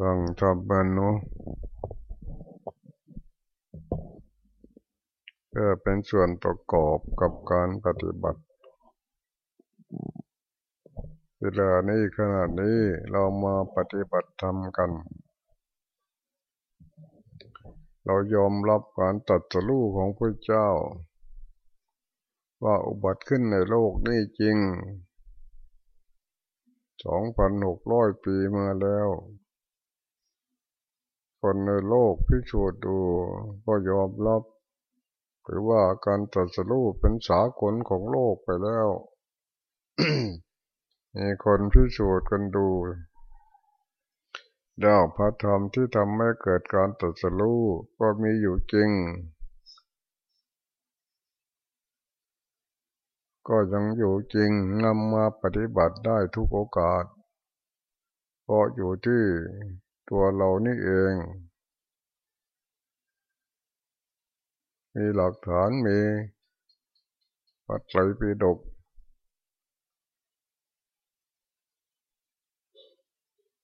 ฟังทำบันนเพื่อเป็นส่วนประกอบกับการปฏิบัติ เวลานี้ขนาดนี้เรามาปฏิบัติธรรมกัน เรายอมรับการตัดสู้ของพระเจ้า ว่าอุบัติขึ้นในโลกนี้จริงสองพันหกร้อยปีมาแล้ว คนในโลกพิสูจน์ดูก็ยอมรับหรือว่าการตรัสรู้เป็นสากลของโลกไปแล้วมีคนพิสูจน์กันดูดาวพระธรรมที่ทำให้เกิดการตรัสรู้ก็มีอยู่จริง ก็ยังอยู่จริงนำมาปฏิบัติได้ทุกโอกาส เพราะอยู่ที่ ตัวเรานี่เอง มีหลักฐานมีปัจจัยปีดก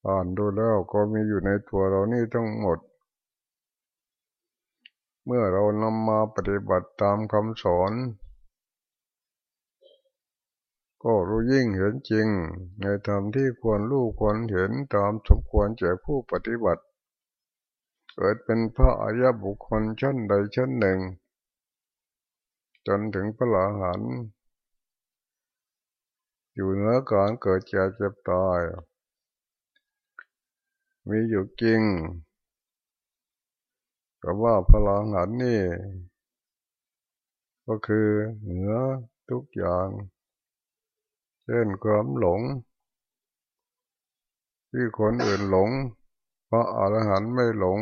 อ่านดูแล้วก็มีอยู่ในตัวเรานี่ทั้งหมด เมื่อเรานำมาปฏิบัติตามคำสอน ก็รู้ยิ่งเห็นจริง ในธรรมที่ควรรู้ควรเห็นตามสมควรแก่ผู้ปฏิบัติ เกิดเป็นพระอริยบุคคลชั้นใดชั้นหนึ่ง จนถึงพระหลาหันอยู่เหนือการเกิดเจ็บเจ็บตาย มีอยู่จริงก็ว่าพระหลาหันนี่ ก็คือเหนือทุกอย่าง เช่นความหลง ที่คนอื่นหลง พระอรหันต์ไม่หลง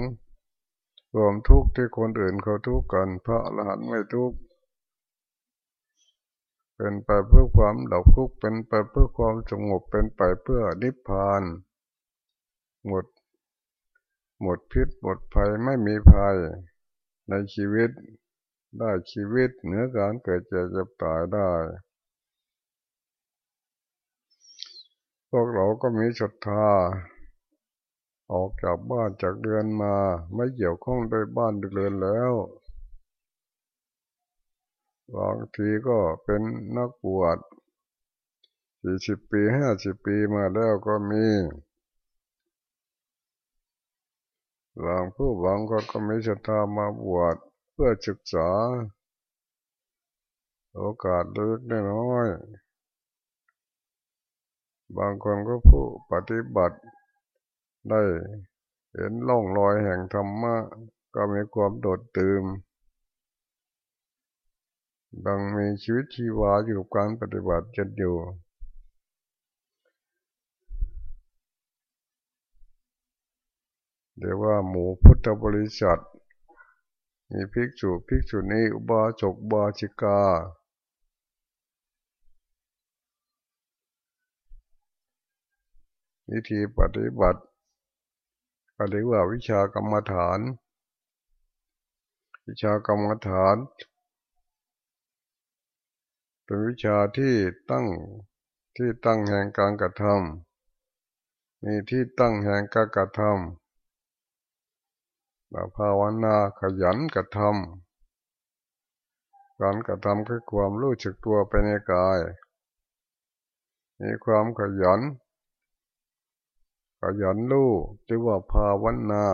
รวมทุกข์ที่คนอื่นเขาทุกข์กัน พระอรหันต์ไม่ทุกข์เป็นไปเพื่อความดับทุกข์เป็นไปเพื่อความสงบเป็นไปเพื่อนิพพาน หมด หมดพิษหมดภัยไม่มีภัย ในชีวิตได้ชีวิตเหนือการเกิดเจ็บตายได้ พวกเราก็มีศรัทธา ออกจากบ้านจากเรือนมา ไม่เกี่ยวข้องด้วยบ้านเรือนแล้วบางทีก็เป็นนักบวชสี่สิบปีห้าสิบปีมาแล้วก็มีบางผู้บางคนก็มีศรัทธามาบวชเพื่อศึกษา โอกาสเล็กน้อย บางคนก็ผู้ปฏิบัติได้เห็นล่องรอยแห่งธรรมะ ก็มีความโดดตื่มบางมีชีวิตชีวาอยู่กับการปฏิบัติจนอยู่ เดี๋ยวว่าหมูพุทธบริษัท มีภิกษุภิกษุณีอุบาสกบาชิกา วิธีปฏิบัติก็เรียกว่าวิชากรรมฐาน วิชากรรมฐานเป็นวิชาที่ตั้งที่ตั้งแห่งการกระทำมีที่ตั้งแห่งการกระทำภาวนาขยันกระทำการกระทำคือความรู้สึกตัวไปในกาย มีความขยัน ยันรู้เรียกว่าภาวนา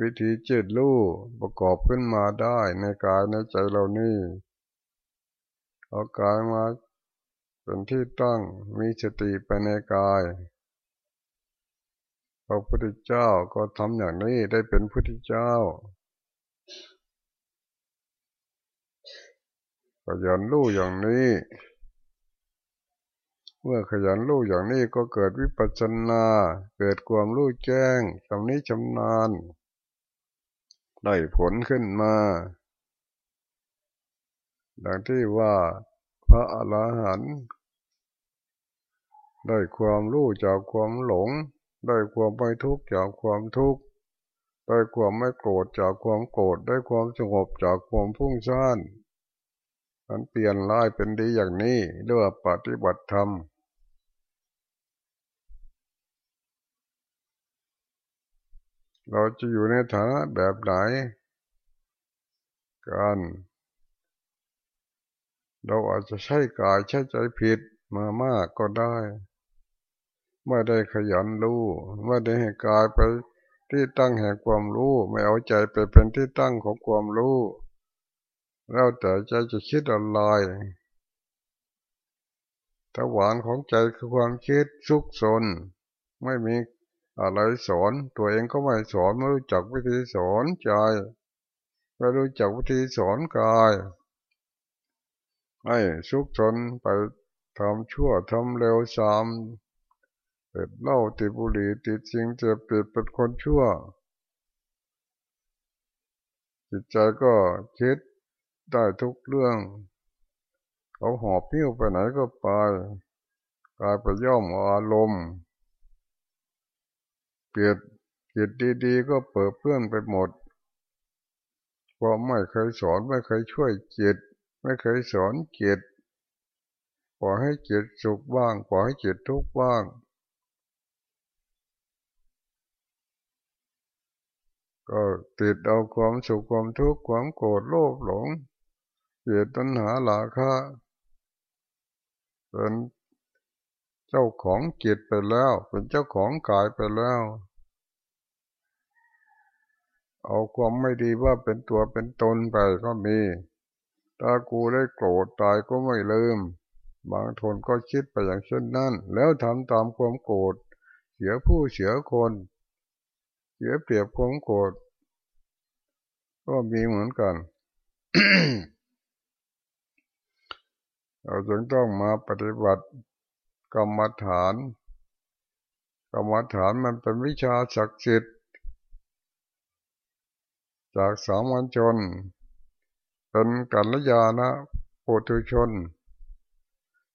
วิธีจิตรู้ประกอบขึ้นมาได้ในกายในใจเรานี่เอากายมาเป็นที่ตั้งมีสติไปในกายพระพุทธเจ้าก็ทำอย่างนี้ได้เป็นพุทธเจ้าขยันรู้อย่างนี้ เมื่อขยันรู้อย่างนี้ก็เกิดวิปัสสนา เกิดความรู้แจ้งตำนี้ชำนาญ ได้ผลขึ้นมา ดังที่ว่าพระอรหันต์ได้ความรู้จากความหลง ได้ความไม่ทุกข์จากความทุกข์ ได้ความไม่โกรธจากความโกรธ ได้ความสงบจากความพุ่งซ่านมันเปลี่ยนร้ายเป็นดีอย่างนี้เรียกว่าปฏิบัติธรรม เราจะอยู่ในฐานะแบบไหนกันเราอาจจะใช้กายใช้ใจผิดมามากก็ได้ไม่ได้ขยันรู้ไม่ได้ให้กายไปที่ตั้งแห่งความรู้ ไม่เอาใจไปเป็นที่ตั้งของความรู้แล้วแต่ใจจะคิดอะไรถวานของใจคือความคิดสุกสน ไม่มี อะไรสอนตัวเองก็ไม่สอนไม่รู้จักวิธีสอนใจไม่รู้จักวิธีสอนกายให้สุกสนไปทำชั่วทำเร็วสามเปิดเล่าติดบุหรี่ติดสิ่งเจ็บติดเป็นคนชั่ว จิตใจก็คิดได้ทุกเรื่อง เขาหอบพิ้วไปไหนก็ไปกลายไปย่อมอารมณ์ เปียนจิตดีๆก็เปิดเพื่อนไปหมดเพราะไม่เคยสอนไม่เคยช่วยจิต ไม่เคยสอนจิตปล่อยให้จิตสุขบ้างปล่อยให้จิตทุกข์บ้างก็ติดเอาความสุขความทุกข์ความโกรธโลภหลงเกียดตัณหาหลาคะเป็น เจ้าของจิตไปแล้ว เป็นเจ้าของกายไปแล้ว เอาความไม่ดีว่าเป็นตัวเป็นตนไปก็มี ถ้ากูได้โกรธตายก็ไม่ลืม บางทนก็คิดไปอย่างเช่นนั้น แล้วทำตามความโกรธ เสียผู้เสียคน เสียเปรียบความโกรธ ก็มีเหมือนกันเราจึงต้องมาปฏิบัติ กรรมฐาน กรรมฐานมันเป็นวิชาศักดิ์สิทธิ์จากสามัญชน เป็นกัลยาณปุถุชน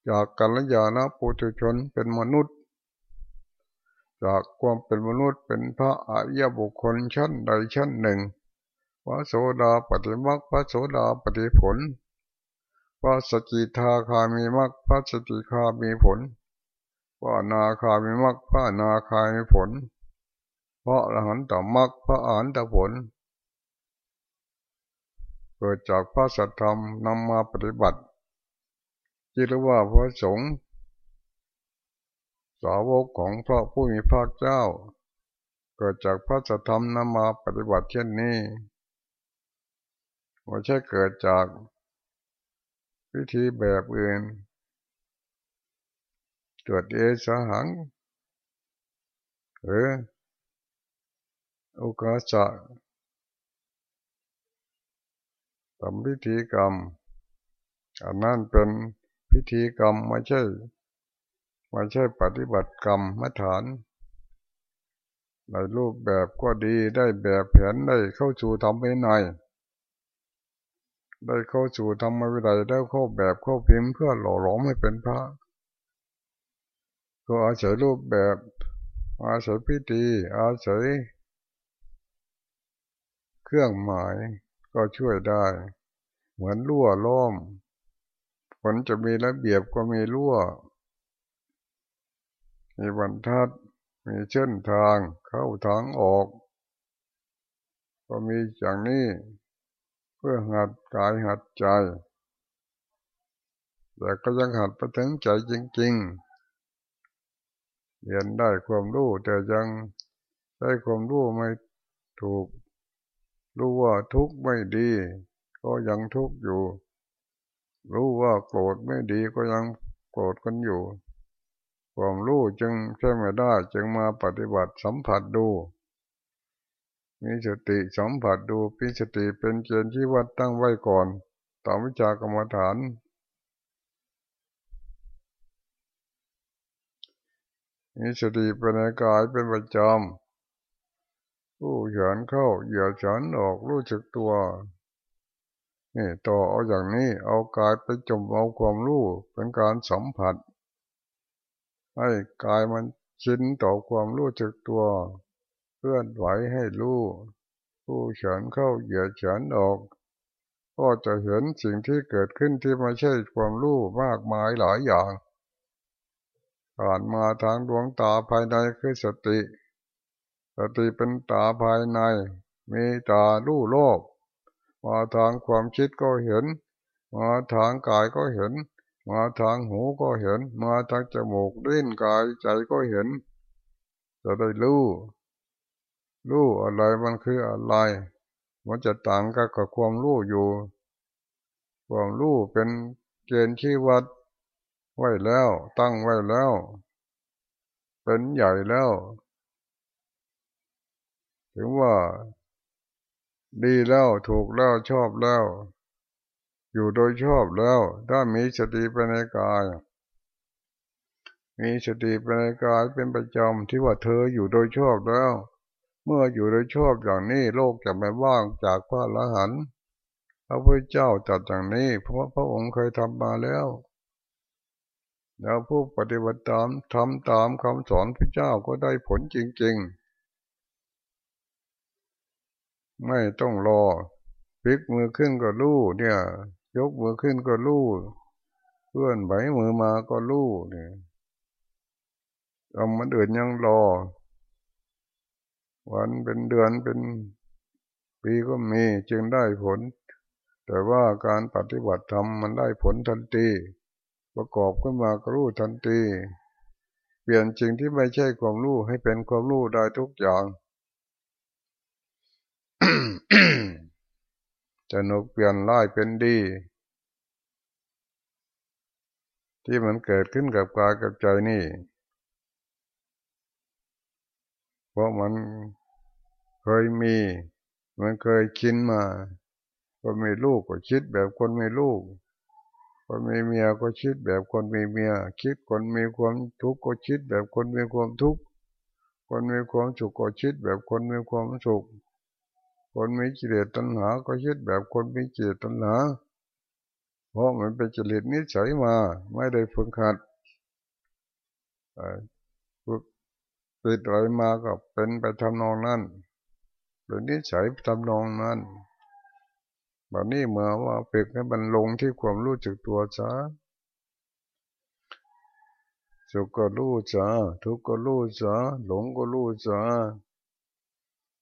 จากกัลยาณปุถุชนเป็นมนุษย์ จากความเป็นมนุษย์เป็นพระอริยบุคคลชั้นใดชั้นหนึ่งพระโสดาปฏิมักพระโสดาปฏิผลพระสกิทาคามีมักพระสกิคามีผล ระนาคามีมักพระนาคามีผลพระอรหันตมักพระอรหันตผล เกิดจากพระสัทธรรมนำมาปฏิบัติจิตว่าพระสงฆ์สาวกของพระผู้มีพระเจ้า เกิดจากพระธรรมนำมาปฏิบัติเช่นนี้ไม่ใช่เกิดจากวิธีแบบอื่น ตรวจเอสหังหรือโอกาสะทำพิธีกรรมอันนั้นเป็นพิธีกรรมไม่ใช่ไม่ใช่ปฏิบัติกรรมมาฐานในรูปแบบก็ดีได้แบบแผนได้เข้าสู่ทำไปหน่อยได้เข้าสู่ทำมาวิไลได้เข้าแบบเข้าพิมพ์เพื่อหล่อหลอมให้เป็นพระ ก็อาศัยรูปแบบ อาศัยพิธี อาศัย เครื่องหมายก็ช่วยได้ เหมือนรั่วล้อมผลจะมีระเบียบก็มีรั่ว มีบรรทัด มีเช่นทางเข้าทางออก ก็มีอย่างนี้เพื่อหัดกายหัดใจแต่ก็ยังหัดไปถึงใจจริง ๆ เรียนได้ความรู้แต่ยังได้ความรู้ไม่ถูก รู้ว่าทุกข์ไม่ดี ก็ยังทุกข์อยู่ รู้ว่าโกรธไม่ดีก็ยังโกรธกันอยู่ ความรู้จึงใช่ไม่ได้จึงมาปฏิบัติสัมผัสดู มีสติสัมผัสดูพิสติเป็นเกณฑ์ที่วัดตั้งไว้ก่อนตามวิชากรรมฐาน มีสติเป็นในกายเป็นประจำผู้เฉินเข้าเหยียดเฉินออกรู้จักตัวนี่ต่อเอาอย่างนี้เอากายไปจมเอาความรู้เป็นการสัมผัส ให้กายมันชินต่อความรู้จักตัวเคลื่อนไหวให้รู้ผู้เฉินเข้าเหยียดเฉินออกก็จะเห็นสิ่งที่เกิดขึ้นที่ไม่ใช่ความรู้มากมายหลายอย่าง ผ่านมาทางดวงตาภายในคือสติ สติเป็นตาภายใน มีตาลู่โลก มาทางความคิดก็เห็น มาทางกายก็เห็น มาทางหูก็เห็น มาทางจมูกลิ้นกายใจก็เห็น จะได้รู้รู้อะไรมันคืออะไร มันจะต่างกับความรู้อยู่ ความรู้เป็นเกณฑ์ที่วัด ไว้แล้ว ตั้งไว้แล้ว เป็นใหญ่แล้ว ถึงว่า ดีแล้วถูกแล้วชอบแล้ว อยู่โดยชอบแล้ว ถ้ามีสติไปในกาย มีสติไปในกายเป็นประจำที่ว่าเธออยู่โดยชอบแล้ว เมื่ออยู่โดยชอบอย่างนี้โลกจะไม่ว่างจากพระละหันพระพุทธเจ้าจัดอย่างนี้ เพราะพระองค์เคยทำมาแล้ว แล้วผู้ปฏิบัติตามทำตามคำสอนพระเจ้าก็ได้ผลจริง ๆ ไม่ต้องรอพลิกมือขึ้นก็ลู่เนี่ย ยกมือขึ้นก็ลู่เพื่อนไหวมือมาก็ลู่เนี่ยทำมันอื่นยังรอ วันเป็นเดือนเป็นปีก็มีจึงได้ผล แต่ว่าการปฏิบัติธรรมมันได้ผลทันที ประกอบขึ้นมาก็รู้ทันทีเปลี่ยนจริงที่ไม่ใช่ความรู้ให้เป็นความรู้ได้ทุกอย่างจะนุกเปลี่ยนร้ายเป็นดี ที่มันเกิดขึ้นกับกายกับใจนี่ เพราะมันเคยมี มันเคยคินมาคนมีลูกก็คิดแบบคนไมีลูก คนมีเมียก็คิดแบบคนมีเมีย คิดคนมีความทุกข์ก็คิดแบบคนมีความทุกข์ คนมีความสุขก็คิดแบบคนมีความสุข คนมีจิเลตัณหา ก็คิดแบบคนมีจิเลตัณหา เพราะมันเป็นจิเลนิสัยมา ไม่ได้ฝึกหัดฝึกติดอะไรมาก็เป็นไปทำนองนั้นเป็นนิสัยทำนองนั้น แบบนี้เมื่อว่าฝึกให้มันลงที่ความรู้จักตัวซะสุขก็รู้จ้าทุกข์ก็รู้จ้าหลงก็รู้จ้า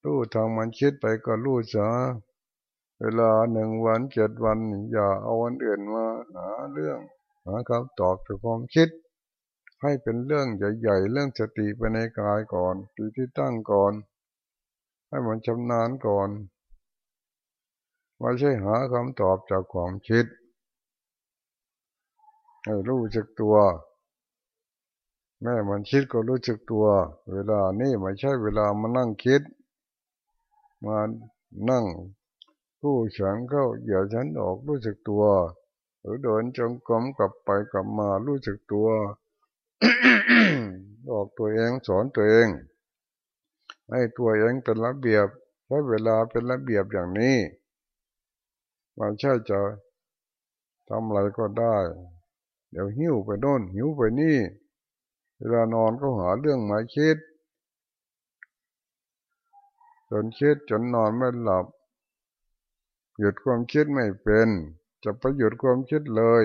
รู้ทางมันคิดไปก็รู้ซะเวลาหนึ่งวันเจ็ดวัน อย่าเอาวันอื่นมาหาเรื่องหาคำตอบจากความคิด ให้เป็นเรื่องใหญ่ๆเรื่องสติไปในกายก่อนจิตที่ตั้งก่อน ให้มันชำนาญก่อน ไม่ใช่หาคำตอบจากความคิดให้รู้จักตัว แม่มันคิดก็รู้จักตัว เวลานี่ไม่ใช่เวลามานั่งคิด มานั่งผู้ฉันเข้าอย่าฉันออกรู้สึกตัว หรือเดินจงกรมกลับไปกลับมารู้สึกตัวออกตัวเองสอนตัวเอง ให้ตัวเองเป็นระเบียบใช้เวลาเป็นระเบียบอย่างนี้ มันใช่จะทำอะไรก็ได้ เดี๋ยวหิวไปโน่นหิวไปนี่ เวลานอนก็หาเรื่องหมายคิด จนคิดจนนอนไม่หลับ หยุดความคิดไม่เป็น จะไปหยุดความคิดเลย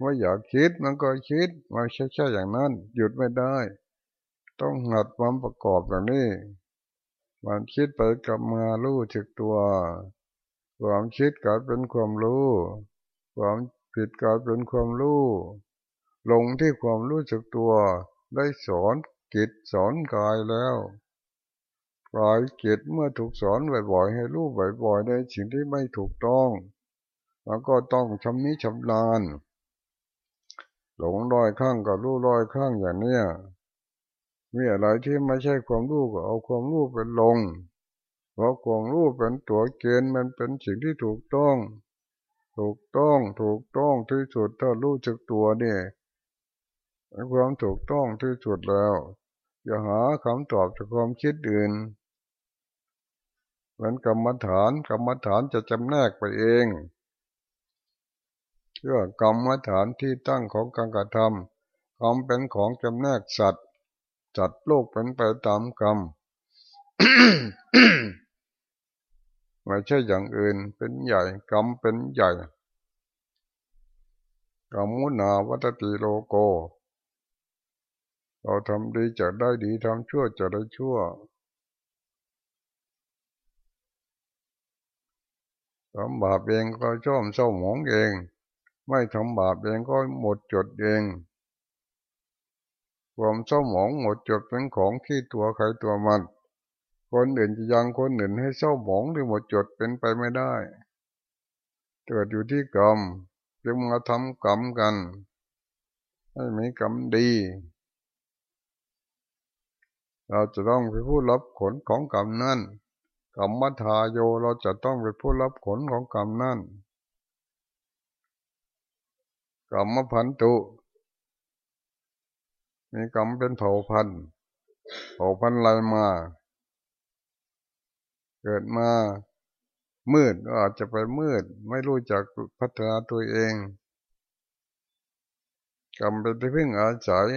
ว่าอยากคิดมันก็คิดมาใช่ใช่อย่างนั้น หยุดไม่ได้ ต้องหัดความประกอบอย่างนี้มันคิดไปกับมาลู่จึกตัว ความคิดกลายเป็นความรู้ ความผิดกลายเป็นความรู้ลงที่ความรู้จึกตัวได้สอนกิจสอนกายแล้วปล่อยจิตเมื่อถูกสอนบ่อยๆให้รู้บ่อยๆในสิ่งที่ไม่ถูกต้องแล้วก็ต้องชำนิชำนาญหลงลอยข้างกับรู้ลอยข้างอย่างเนี้ยมีอะไรที่ไม่ใช่ความรู้ก็เอาความรู้เป็นลง ราะความรู้เป็นตัวเกณฑ์มันเป็นสิ่งที่ถูกต้อง ถูกต้องถูกต้องที่สุดถ้ารู้จักตัวเนี่ยความถูกต้องที่สุดแล้ว อย่าหาคำตอบจากความคิดอื่นเหมือนกรรมฐานกรรมฐานจะจำแนกไปเองเรื่อกรรมฐานที่ตั้งของการกระทำกรรมเป็นของจำแนกสัตว์จัดโลกเป็นไปตามกรรม ไม่ใช่อย่างอื่นเป็นใหญ่กรรมเป็นใหญ่กรรมุนาวัตติโลโก เราทำดีจะได้ดีทำชั่วจะได้ชั่วทำบาปเองก็ชอมเศร้าหมองเอง ไม่ทำบาปเองก็หมดจดเองความเศร้าหมองหมดจดเป็นของที่ตัวใครตัวมัน คนอื่นจะยังคนอื่นให้เศร้าหมองหรือหมดจดเป็นไปไม่ได้ เกิดอยู่ที่กรรมจึงมาทำกรรมกัน ให้มีกรรมดี เราจะต้องเป็นผู้รับผลของกรรมนั่นกรรมทาโยเราจะต้องเป็นผู้รับผลของกรรมนั่นกรรมพันตุมีกรรมเป็นเผ่าพันธุ์เผ่าพันธุ์อะไรมา เกิดมา มืดก็อาจจะไปมืด ไม่รู้จักพัฒนาตัวเองกรรมเป็นที่พึ่งอาศัย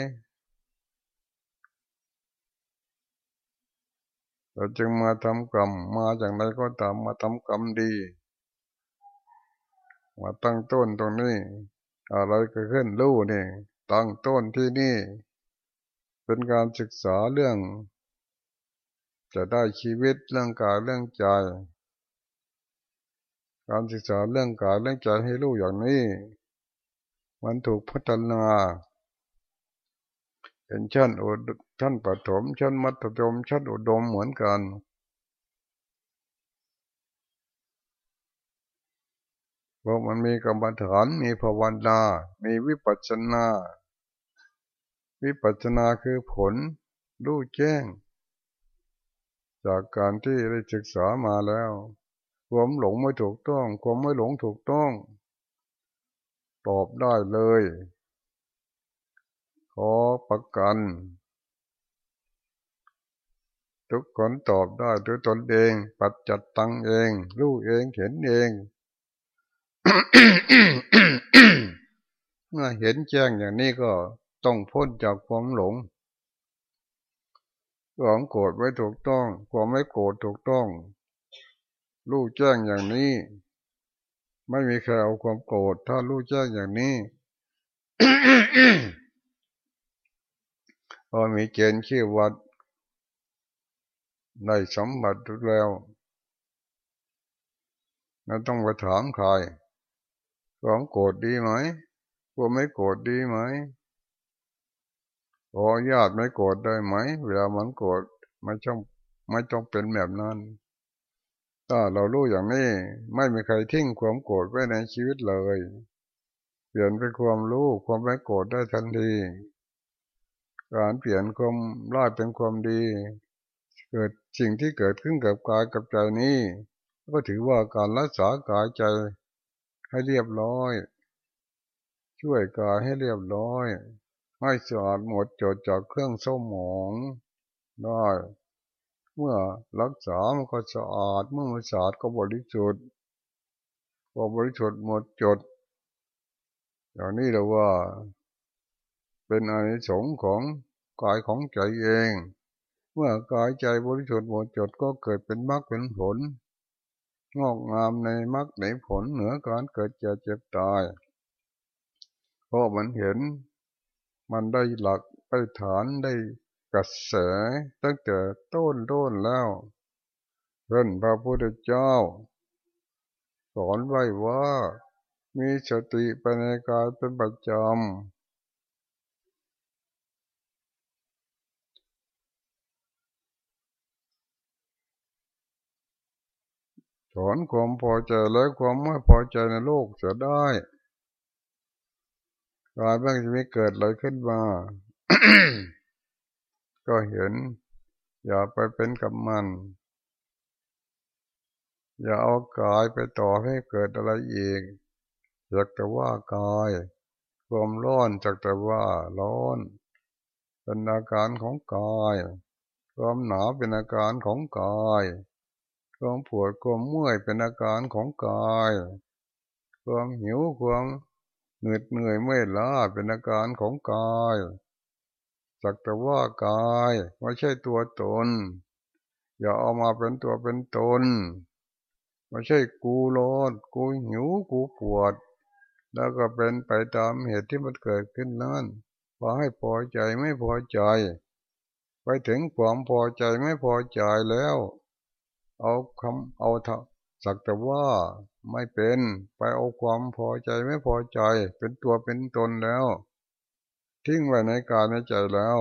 เราจึงมาทำกรรมมาจากไหนก็ตามมาทำกรรมดี มาตั้งต้นตรงนี้ อะไรก็ขึ้นรู้นี่ตั้งต้นที่นี่ เป็นการศึกษาเรื่อง จะได้ชีวิตเรื่องกายเรื่องใจ การศึกษาเรื่องกายเรื่องใจให้รู้อย่างนี้ มันถูกพัฒนาเป็นชั้นอุดชั้นปฐมชั้นมัธยมชั้นอุดมเหมือนกันเพราะมันมีกรรมฐานมีภาวนา มีวิปัสสนา วิปัสสนาคือผลรู้แจ้ง จากการที่ได้ศึกษามาแล้วความหลงไม่ถูกต้องความไม่หลงถูกต้อง ตอบได้เลย ขอประกัน ทุกคนตอบได้ด้วยตนเอง ปัจจัดตังเองรู้เองเห็นเองเมื่อเห็นแจ้งอย่างนี้ก็ต้องพ้นจากความหลง ความโกรธไม่ถูกต้อง ความไม่โกรธถูกต้อง รู้แจ้งอย่างนี้ ไม่มีใครเอาความโกรธถ้ารู้แจ้งอย่างนี้พอมีเกณฑ์ขี้วัดได้สมบัติแล้วเราต้องไปถามใครความโกรธดีไหมความไม่โกรธดีไหม ขอญาติไม่โกรธได้ไหม เวลามันโกรธไม่ต้องไม่ต้องเป็นแบบนั้น ถ้าเรารู้อย่างนี้ ไม่มีใครทิ้งความโกรธไว้ในชีวิตเลย เปลี่ยนเป็นความรู้ความไม่โกรธได้ทันทีการเปลี่ยนความร้ายเป็นความดี เกิดสิ่งที่เกิดขึ้นกับกายกับใจนี้ ก็ถือว่าการรักษากายใจให้เรียบร้อย ช่วยกายให้เรียบร้อย ให้สะอาดหมดจดจากเครื่องเศร้าหมองได้ เมื่อรักษามันก็สะอาด เมื่อมันสะอาดก็บริสุทธิ์พอบริสุทธิ์หมดจด อย่างนี้เราว่า เป็นอนิสงส์ของกายของใจเอง เมื่อกายใจบริสุทธิ์หมดจดก็เกิดเป็นมรรคเป็นผล งอกงามในมรรคในผลเหนือการเกิดเจ็บเจ็บตายเพราะมันเห็น มันได้หลักได้ฐานได้กระแสตั้งแต่ต้นต้นแล้วเพื่อนพระพุทธเจ้า สอนไว้ว่ามีสติไปในกายเป็นประจำสอนความพอใจและความไม่พอใจในโลกจะได้ กายบ้างจะไม่เกิดอะไรขึ้นมา ก็เห็น อย่าไปเป็นกับมัน อย่าเอากายไปต่อให้เกิดอะไรอีกอยากแต่ว่ากายความร้อนจากแต่ว่าร้อน เป็นอาการของกายความหนาวเป็นอาการของกายความปวดความเมื่อยเป็นอาการของกาย ความหิวความ เหนื่อยเหนื่อยไม่ล้าเป็นอาการของกายสักแต่ว่ากายไม่ใช่ตัวตน อย่าเอามาเป็นตัวเป็นตนไม่ใช่กูร้อนกูหิวกูปวด แล้วก็เป็นไปตามเหตุที่มันเกิดขึ้นนั้นพอให้พอใจไม่พอใจ ไปถึงความพอใจไม่พอใจแล้ว เอาคำเอา สักแต่ว่าไม่เป็นไปเอาความพอใจไม่พอใจ เป็นตัวเป็นตนแล้ว ทิ้งไว้ในกายในใจแล้ว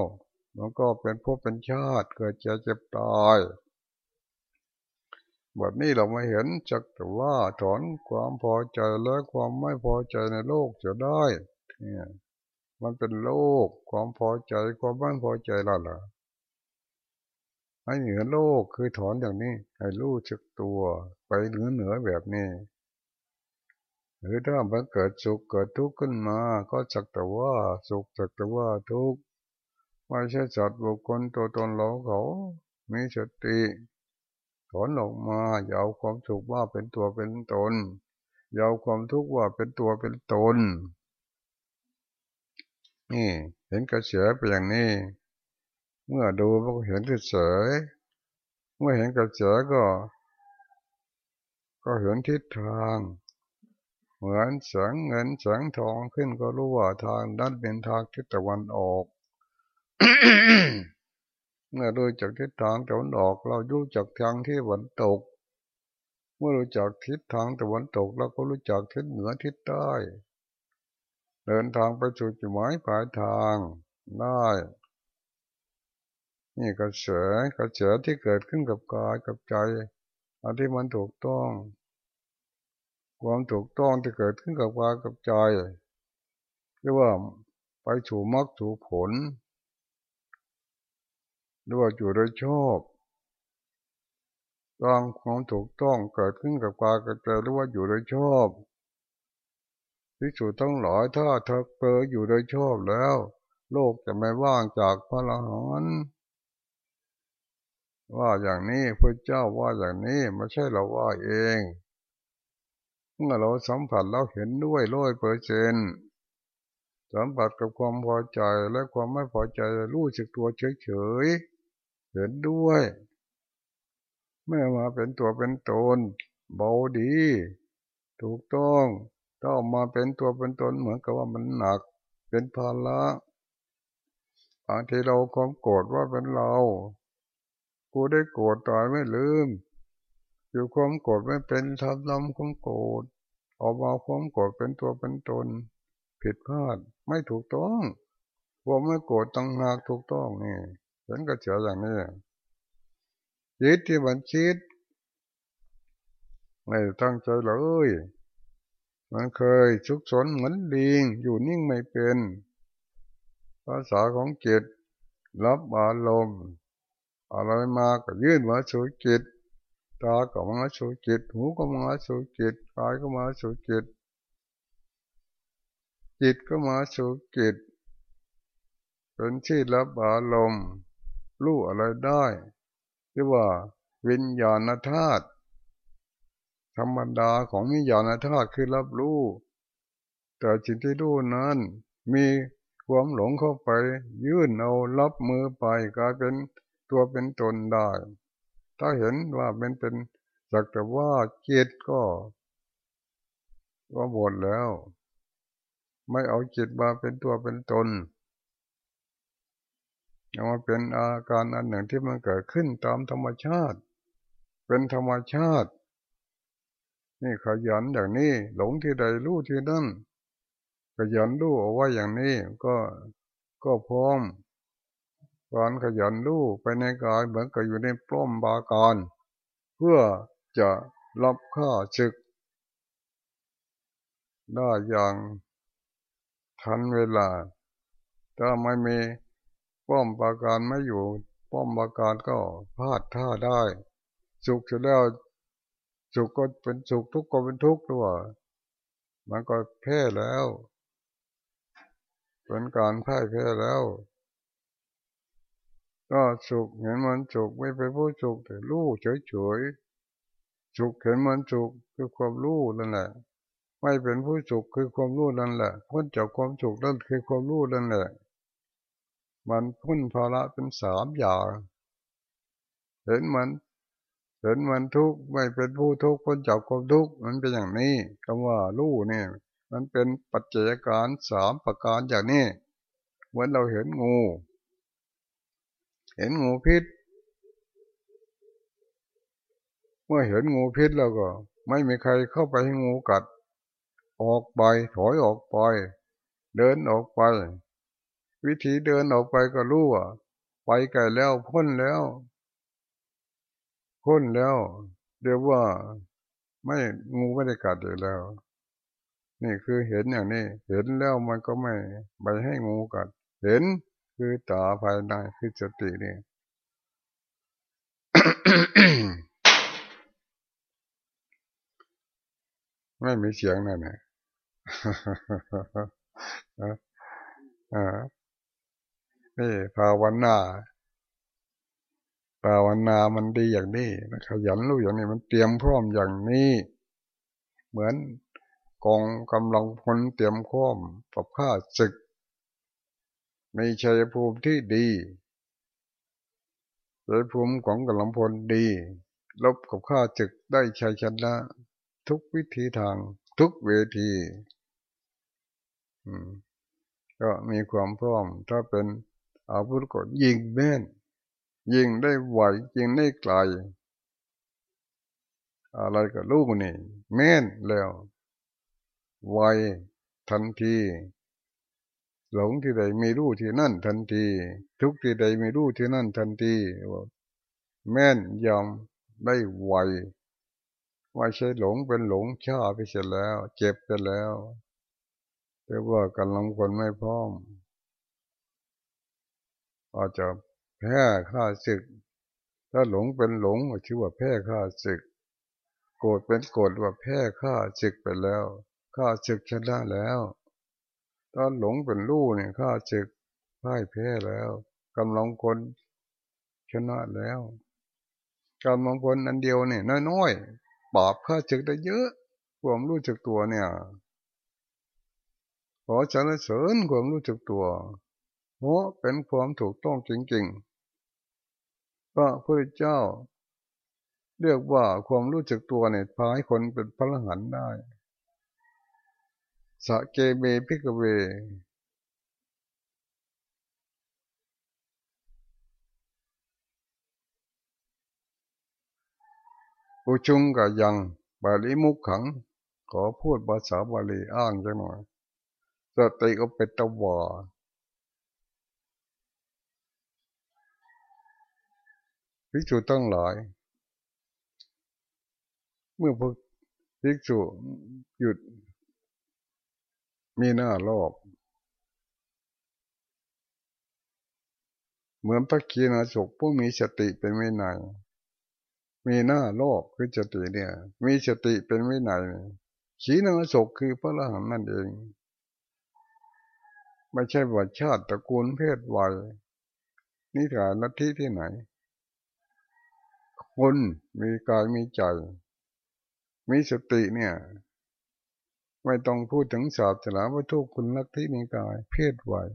มันก็เป็นพวกเป็นชาติเกิดเจ็บเจ็บตายบทนี้เราไมาเห็นจักแต่ว่าถอนความพอใจและความไม่พอใจในโลกจะได้เนี่ยมันเป็นโลกความพอใจความไม่พอใจละล่ะ ให้เหนือโลกคือถอนอย่างนี้ให้รู้จักตัวไปเหนือเหนือแบบนี้ หรือถ้ามันเกิดสุขเกิดทุกข์ขึ้นมา ก็จักแต่ว่าสุขจักแต่ว่าทุกข์ไม่ใช่จัดบุคคลตัวตนเราเขามีสติถอนออกมาอย่าเอาความสุขว่าเป็นตัวเป็นตนอย่าเอาความทุกข์ว่าเป็นตัวเป็นตนนี่เห็นกระเสือไปอย่างนี้ เมื่อดูมันก็เห็นกระเสือเมื่อเห็นกระเสือก็ ก็เห็นทิศทาง เหมือนแสงเงินแสงทองขึ้นก็รู้ว่าทางด้านเป็นทางทิศตะวันออก เมื่อรู้จักทิศทางตะวันออก เรารู้จักทางที่ตะวันตก เมื่อรู้จักทิศทางตะวันตกเราก็รู้จักทิศเหนือทิศใต้เดินทางไปสู่จุดหมายปลายทางได้ นี่กระเสกระเสที่เกิดขึ้นกับกายกับใจอันที่มันถูกต้อง ความถูกต้องที่เกิดขึ้นกับกายกับใจเรียกว่าไปสู่มรรคสู่ผลหรือว่าอยู่โดยชอบตามความถูกต้องเกิดขึ้นกับกายกับใจหรือว่าอยู่โดยชอบพิสูจน์ต้องหลายถ้าเธอเปออยู่โดยชอบแล้ว โลกจะไม่ว่างจากพระละหอน ว่าอย่างนี้พระเจ้าว่าอย่างนี้ไม่ใช่เราว่าเองเมื่อเราสัมผัสเราเห็นด้วยร้อยเปอร์เซนสัมผัสกับความพอใจและความไม่พอใจรู้สึกตัวเฉยๆเห็นด้วยเมื่อมาเป็นตัวเป็นตนเบาดี ถูกต้องถ้าออกมาเป็นตัวเป็นตนเหมือนกับว่ามันหนัก เป็นภาระบางทีเราความโกรธว่าเป็นเรา กูได้โกรธตายไม่ลืม อยู่ความโกรธไม่เป็นทำลำความโกรธออกมาความโกรธเป็นตัวเป็นตน ผิดพลาดไม่ถูกต้องความไม่โกรธต้องหากถูกต้องนี่ฉันก็เฉยอย่างนี้จิตที่มันคิดไม่ตั้งใจเลย มันเคยชุกสนเหมือนลิงอยู่นิ่งไม่เป็น ภาษาของจิตรับอารมณ์ อะไรมาก็ยื่นมาสู่จิตตาก็มาสู่จิต หูก็มาสู่จิตกายก็มาสู่จิต จิตก็มาสู่จิตเป็นที่รับอารมณ์รู้อะไรได้เรียกว่าวิญญาณธาตุธรรมดาของวิญญาณธาตุคือรับรู้ แต่จิตที่รู้นั้นมีความหลงเข้าไป ยื่นเอารับมือไปกลายเป็น ตัวเป็นตนได้ ถ้าเห็นว่าเป็นเป็นสักแต่ว่าจิตก็ก็หมดแล้ว ไม่เอาจิตมาเป็นตัวเป็นตนเอามาเป็นอาการอันหนึ่งที่มันเกิดขึ้นตามธรรมชาติ เป็นธรรมชาติ นี่ขยันอย่างนี้ หลงที่ใดรู้ที่นั่นขยันรู้เอาไว้อย่างนี้ก็ก็พร้อม การขยันรู้ไปในกายเหมือนกับอยู่ในปล้อมบาการ เพื่อจะรับข้าศึก ได้อย่างทันเวลา ถ้าไม่มีป้อมปราการไม่อยู่ป้อมปราการก็พลาดท่าได้ สุขเสร็จแล้วสุขก็เป็นสุขทุกข์ก็เป็นทุกข์ด้วยมันก็แพ้แล้ว เป็นการพ่ายแพ้แล้ว ก็สุขเห็นมันสุขไม่เป็นผู้สุขแต่รู้เฉยๆสุขเห็นมันสุขคือความรู้นั่นแหละ ไม่เป็นผู้สุขคือความรู้นั่นแหละพ้นจากความสุขนั่นคือความรู้นั่นแหละ มันพุ่นภาระเป็นสามอย่างเห็นมันเห็นมันทุกข์ไม่เป็นผู้ทุกข์พ้นจากความทุกข์มันเป็นอย่างนี้คำว่ารู้เนี่ยมันเป็นปัจจัยการสามประการอย่างนี้เหมือนเราเห็นงู เห็นงูพิษ เมื่อเห็นงูพิษแล้วก็ ไม่มีใครเข้าไปให้งูกัด ออกไปถอยออกไป เดินออกไป วิธีเดินออกไปก็รู้ว่าไปไกลแล้วพ้นแล้ว พ้นแล้ว เดี๋ยวว่าไม่งูไม่ได้กัดอยู่แล้ว นี่คือเห็นอย่างนี้ เห็นแล้วมันก็ไม่ไปให้งูกัด เห็น คือตาภายในคือสตินี่ไม่มีเสียงนั่นนะอ่านี่ภาวนาภาวนามันดีอย่างนี้ขยันรู้อย่างนี้มันเตรียมพร้อมอย่างนี้ เหมือนกองกำลังพลเตรียมพร้อมกับข้าศึก มีชัยภูมิที่ดีชัยภูมิของกำลังพลดี ลบกับข้าศึกได้ชัยชนะ ทุกวิธีทางทุกเวทีก็มีความพร้อม ถ้าเป็นอาวุธก็ยิงแม่น ยิงได้ไหวยิงได้ไกล อะไรก็ลูกนี่ แม่นแล้ว ไวทันที หลงที่ใดไม่รู้ที่นั่นทันที ทุกที่ใดไม่รู้ที่นั่นทันทีแม่นยำได้ไวไม่ใช่หลงเป็นหลงชาไปเสียแล้ว เจ็บไปแล้วแต่ว่ากำลังคนไม่พร้อมอาจจะแพ้ข้าศึก ถ้าหลงเป็นหลงชื่อว่าแพ้ข้าศึก โกรธเป็นโกรธว่าแพ้ข้าศึกไปแล้วข้าศึกชนะแล้ว ถ้าหลงเป็นลู่เนี่ยข้าศึกพ่ายแพ้แล้วกำลังคนชนะแล้วกำลังคนอันเดียวเนี่ยน้อยๆปราบข้าศึกได้เยอะความรู้จักตัวเนี่ย ขอสรรเสริญความรู้จักตัวเพราะเป็นความถูกต้องจริงๆพระพุทธเจ้า เรียกว่าความรู้จักตัวเนี่ยพาให้คนเป็นพระหันได้ สะเกเบพิกเว อุชุงกับยัง บาลีมุขขัง ขอพูดภาษาบาลีอ้างจังหน่อยสติก็เป็นตวาภิกษุตั้งหลาย เมื่อพวกภิกษุหยุด มีหน้ารอบ เหมือนพระกีนาศกผู้มีสติเป็นวินัยมีหน้าโลกคือสติเนี่ย มีสติเป็นวินัยขีนาศกคือพระอรหันต์นั่นเองไม่ใช่ว่าชาติตระกูลเพศวัยนิทานลัทธิที่ไหน คนมีกายมีใจ มีสติเนี่ย ไม่ต้องพูดถึงศาสนาวัตถุคุณลักที่มีกาย เพศวัย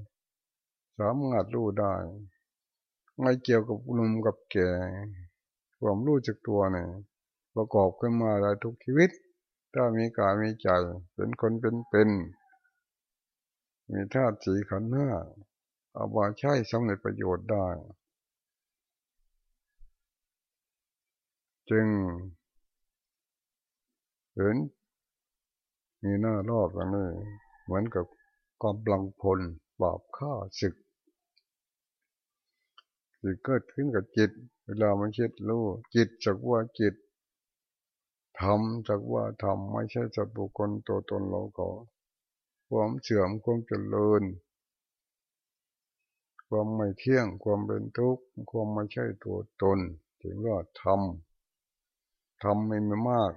สามารถรู้ได้ ไม่เกี่ยวกับหนุ่มกับแก่ความรู้จักตัวเนี่ยประกอบขึ้นมาได้ทุกชีวิต ถ้ามีกายมีใจเป็นคนเป็นเป็นมีธาตุสีขันธ์ห้าเอามาใช้สำเร็จประโยชน์ได้ จึงเห็น มีหน้ารอบอย่างนี้เหมือนกับกำลังพลบาปฆ่าศึกที่เกิดขึ้นกับจิต เวลามันคิดรู้จิตจากว่าจิตทำจากว่าทำไม่ใช่จัดบุคคลตัวตนเราก็ความเสื่อมความเจริญ ความไม่เที่ยงความเป็นทุกข์ความไม่ใช่ตัวตน ถึงว่าทำทำไม่มาก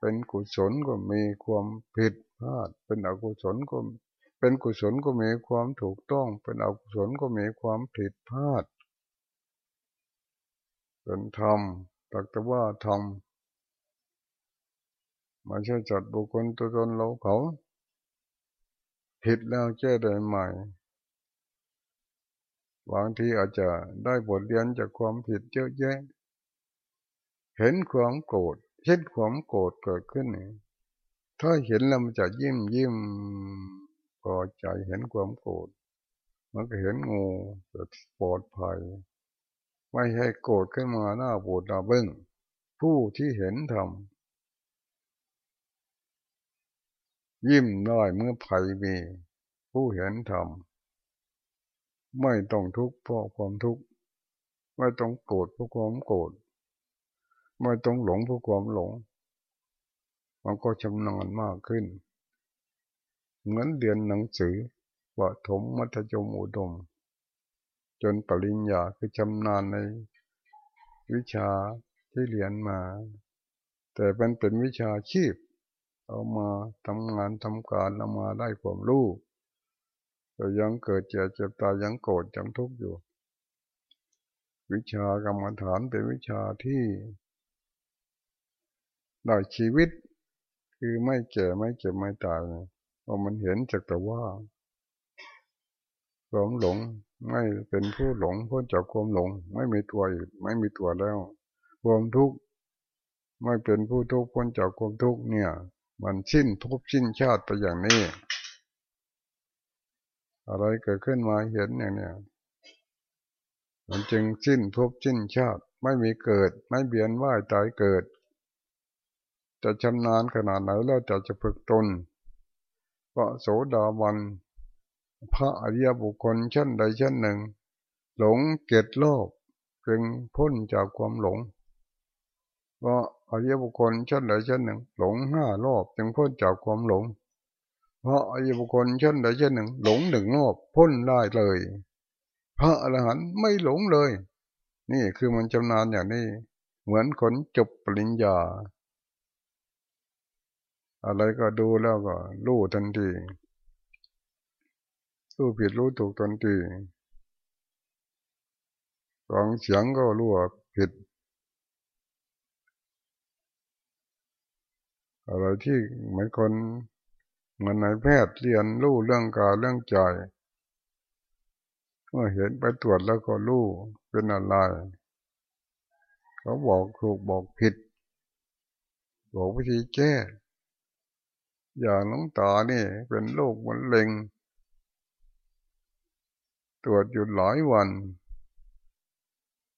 เป็นกุศลก็มีความผิดพลาด เป็นอกุศลก็ เป็นกุศลก็มีความถูกต้อง เป็นอกุศลก็มีความผิดพลาดเป็นธรรมตักแต่ว่าธรรมไม่ใช่จัดบุคคลตัวตนเราเขา ผิดแล้วแก้ได้ใหม่บางทีอาจจะได้บทเรียนจากความผิดเยอะแยะ เห็นความโกรธ เห็นความโกรธเกิดขึ้นถ้าเห็นแล้วมันจะยิ้มยิ้มพอใจเห็นความโกรธมันก็เห็นงูจะปลอดภัย ไม่ให้โกรธขึ้นมาหน้าบูดหน้าเบิ้งผู้ที่เห็นธรรมยิ้มได้เมื่อภัยมี ผู้เห็นธรรมไม่ต้องทุกข์เพราะความทุกข์ไม่ต้องโกรธเพราะความโกรธ ไม่ต้องหลงเพราะความหลง มันก็ชำนาญมากขึ้น เหมือนเรียนหนังสือว่าถมมัธยมอุดม จนปริญญาคือชำนาญในวิชาที่เรียนมา แต่เป็นเป็นวิชาชีพ เอามาทำงานทำการเอามาได้ความรู้แต่ยังเกิดเจ็บเจ็บตายยังโกรธยังทุกข์อยู่ วิชากรรมฐานเป็นวิชาที่ ได้ชีวิต คือไม่แก่ไม่เจ็บไม่ตายเพราะมันเห็นจากแต่ว่าความหลงไม่เป็นผู้หลงพ้นจากความหลง ไม่มีตัวอีกไม่มีตัวแล้ว ความทุกข์ไม่เป็นผู้ทุกข์พ้นจากความทุกข์เนี่ย มันสิ้นทุกสิ้นชาติไปอย่างนี้ อะไรเกิดขึ้นมาเห็นอย่างเนี้ยมันจึงสิ้นทุกสิ้นชาติ ไม่มีเกิด ไม่เบียนว่ายตายเกิด จะชำนาญขนาดไหนแล้วจะจะฝึกตนพระโสดาบัน พระอริยบุคคลชั้นใดชั้นหนึ่ง หลงเกตโลกจึงพ้นจากความหลงว่าอริยบุคคลชั้นใดชั้นหนึ่ง หลงห้ารอบจึงพ้นจากความหลงพราะอริยบุคคลชั้นใดชั้นหนึ่ง หลงหนึ่งรอบพ้นได้เลย พระอรหันต์ไม่หลงเลย นี่คือมันจำนานอย่างนี้ เหมือนคนจบปริญญา อะไรก็ดูแล้วก็รู้ทันทีรู้ผิดรู้ถูกทันทีฟังเสียงก็รู้ว่าผิด อะไรที่เหมือนคนเหมือนนายแพทย์เรียนรู้เรื่องกายเรื่องใจเมื่อเห็นไปตรวจแล้วก็รู้เป็นอะไร เขาบอกถูกบอกผิด บอกวิธีแก้ อย่างน้องตานี่เป็นโรคมันเล็ง ตรวจอยู่หลายวัน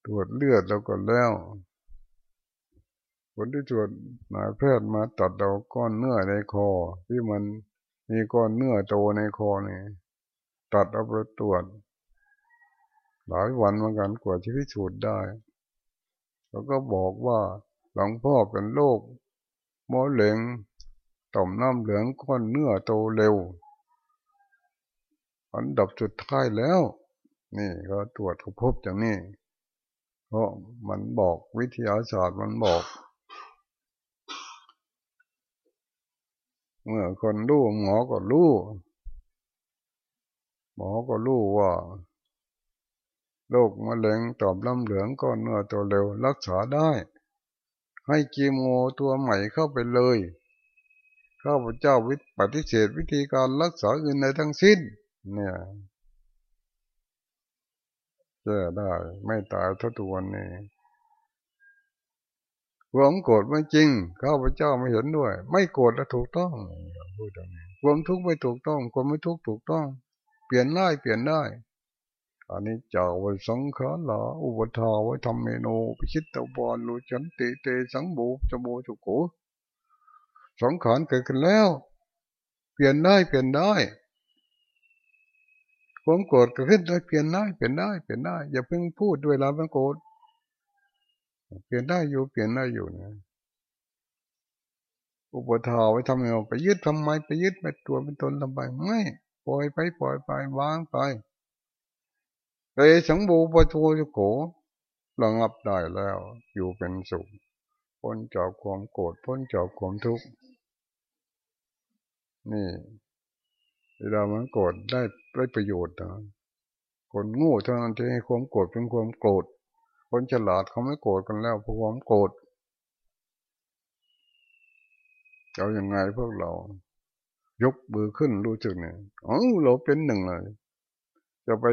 ตรวจเลือดแล้วก็แล้วคนที่ตรวจนายแพทย์มาตัดเอาก้อนเนื้อในคอ ที่มันมีก้อนเนื้อโตในคอนี่ตัดเอาไปตรวจ หลายวันเหมือนกันกว่าจะพิสูจน์ได้ แล้วก็บอกว่าหลวงพ่อเป็นโรคมะเร็ง ต่อมน้ำเหลืองก้อนเนื้อโตเร็ว อันดับสุดท้ายแล้ว นี่ก็ตรวจพบอย่างนี้เพราะมันบอกวิทยาศาสตร์มันบอก เมื่อคนรู้หมอก็รู้หมอก็รู้ว่าโรคมะเร็งตอบลำเหลืองก้อนเนื้อตัวเร็วรักษาได้ ให้กีโมตัวใหม่เข้าไปเลย ข้าพเจ้าวิปฏิเสธวิธีการรักษาอื่นในทั้งสิ้น เนี่ยแก้ได้ไม่ตายทุกวันนี้ความโกรธไม่จริงข้าพเจ้าไม่เห็นด้วย ไม่โกรธและถูกต้องพูดงนี้ความทุกข์ไม่ถูกต้องความไม่ทุกข์ถูกต้อง เปลี่ยนได้เปลี่ยนได้อันนี้เจ้าไว้สังขารหลาอุปทาไว้ทำเมนูปิชิตตะบอลรู้ฉันติเตสังบูจโบจุโก สังขารเกิดขึ้นแล้ว เปลี่ยนได้เปลี่ยนได้ความโกรธเกิดขึ้นได้เปลี่ยนได้เปลี่ยนได้เปลี่ยนได้ อย่าเพิ่งพูดด้วยลาบังโกรธเปลี่ยนได้อยู่เปลี่ยนได้อยู่นะอุปทาไว้ทำไงไปยึดทำไมไปยึดไปตัวเป็นตนทำไมไม่ปล่อยไปปล่อยไปวางไปเตสังบูปะทูโกระงับได้แล้ว อยู่เป็นสุขพ้นจากความโกรธพ้นจากความทุกข์ นี่เวลามันโกรธได้ได้ประโยชน์นะคนโง่เท่านั้นที่ให้ความโกรธเป็นความโกรธ คนฉลาดเขาไม่โกรธกันแล้วเพราะความโกรธเอาอยัางไงพวกเรา ยกมือขึ้นรู้จักเนี่ยอ๋อเราเป็นหนึ่งเลย จะไป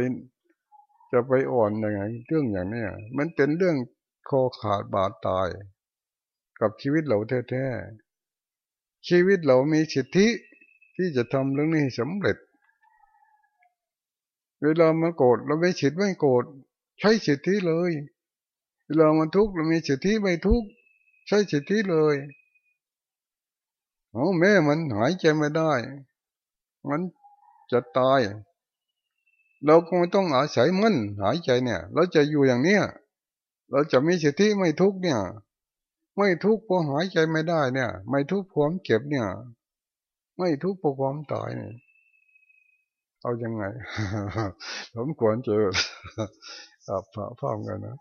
จะไปอ่อนยังไง เรื่องอย่างเนี้ยมันเป็นเรื่องคอขาดบาดตาย กับชีวิตเราแท้ๆชีวิตเรามีสิทธิ ที่จะทำเรื่องนี้สำเร็จ เวลามาโกรธเราไม่ฉิดไม่โกรธใช้สิทธิเลย เวลามันทุกข์เรามีสิทธิไม่ทุกข์ใช้สิทธิเลยโอ้แม่มันหายใจไม่ได้ มันจะตาย เราคงต้องอาศัยมันหายใจเนี่ย เราจะอยู่อย่างเนี้ยเราจะมีสติไม่ทุกเนี่ย ไม่ทุกข์เพราะหายใจไม่ได้เนี่ย ไม่ทุกความเจ็บเนี่ย ไม่ทุกเพราะความตายเนี่ยเอายังไง ผมควรเจอพระพร้อมกันนะ